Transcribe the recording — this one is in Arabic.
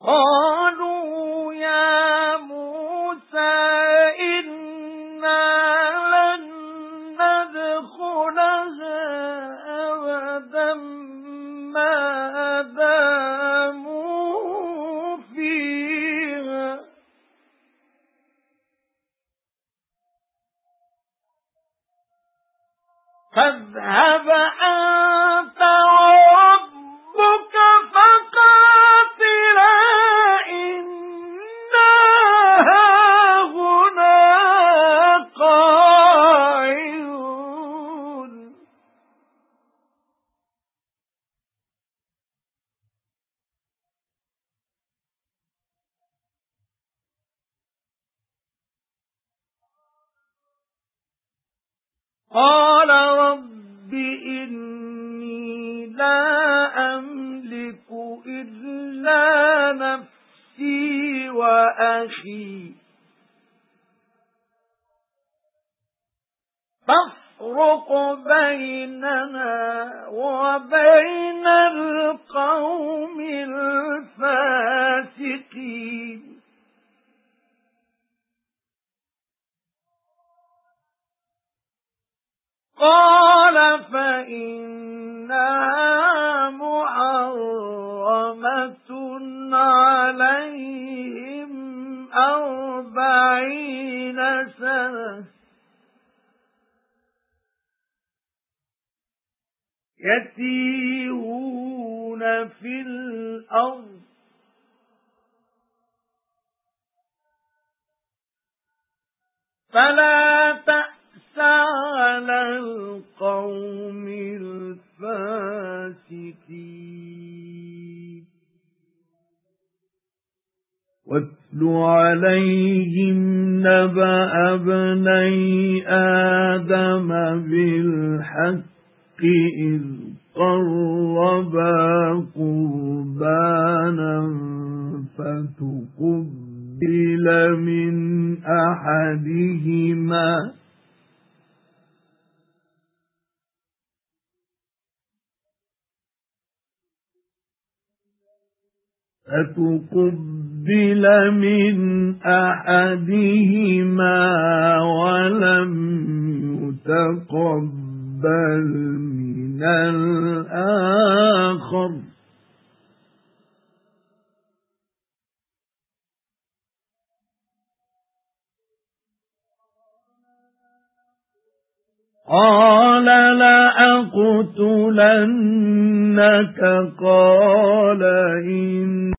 قالوا يا موسى إنا لن ندخلها أبدا ما داموا فيها. فاذهب أنت قال رب إني لا أملك إلا نفسي وأخي. فافرق بيننا وبين القوم قال فإنها محرمة عليهم أربعين سنة. يتيهون في الأرض. فلا على القوم الفاسقين. واتل عليهم نبأ ابني آدم بالحق إذ قربا قربانا فتقبل من أحدهما فتقبل من أحدهما ولم يتقبل من الآخر. قال لأقتلنك. قال إن